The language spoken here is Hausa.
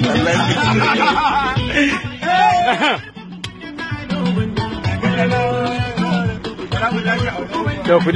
ku